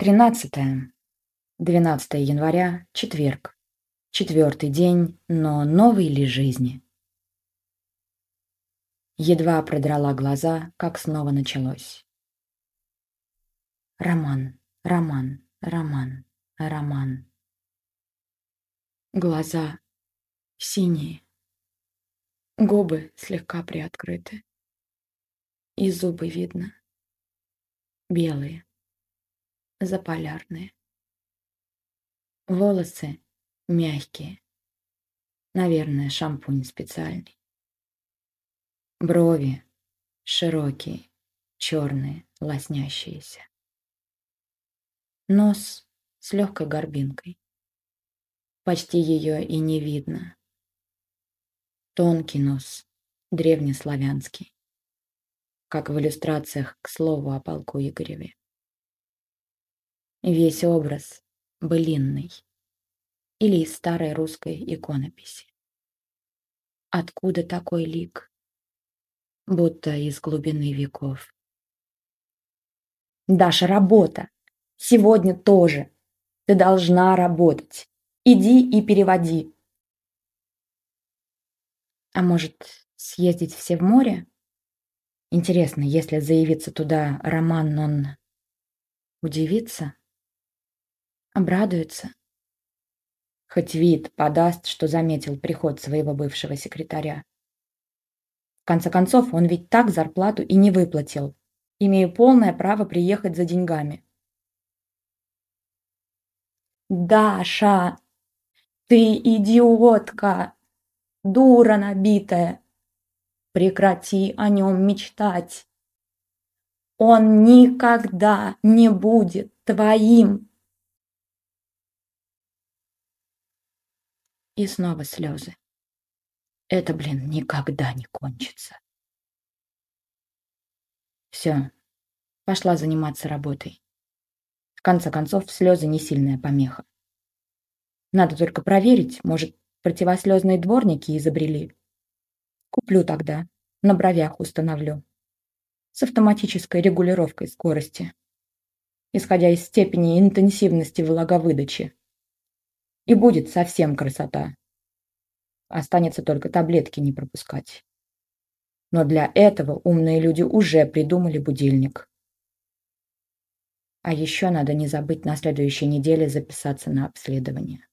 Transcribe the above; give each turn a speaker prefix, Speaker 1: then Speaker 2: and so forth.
Speaker 1: Тринадцатое. 12 января, четверг. Четвертый день, но новый ли жизни? Едва продрала глаза, как снова началось. Роман, роман, роман, роман. Глаза синие, губы слегка приоткрыты. И зубы видно. Белые, заполярные. Волосы мягкие. Наверное, шампунь специальный. Брови широкие, черные, лоснящиеся. Нос с легкой горбинкой. Почти ее и не видно. Тонкий нос, древнеславянский как в иллюстрациях к слову о полку Игореве. Весь образ былинный или из старой русской иконописи. Откуда такой лик? Будто из глубины веков. Даша, работа! Сегодня тоже. Ты должна работать. Иди и переводи. А может, съездить все в море? Интересно, если заявиться туда Роман, он удивится? Обрадуется? Хоть вид подаст, что заметил приход своего бывшего секретаря. В конце концов, он ведь так зарплату и не выплатил. Имею полное право приехать за деньгами. «Даша, ты идиотка! Дура набитая!» Прекрати о нем мечтать. Он никогда не будет твоим. И снова слезы. Это, блин, никогда не кончится. Все, пошла заниматься работой. В конце концов, слезы не сильная помеха. Надо только проверить, может, противослезные дворники изобрели. Куплю тогда, на бровях установлю. С автоматической регулировкой скорости, исходя из степени интенсивности влаговыдачи. И будет совсем красота. Останется только таблетки не пропускать. Но для этого умные люди уже придумали будильник. А еще надо не забыть на следующей неделе записаться на обследование.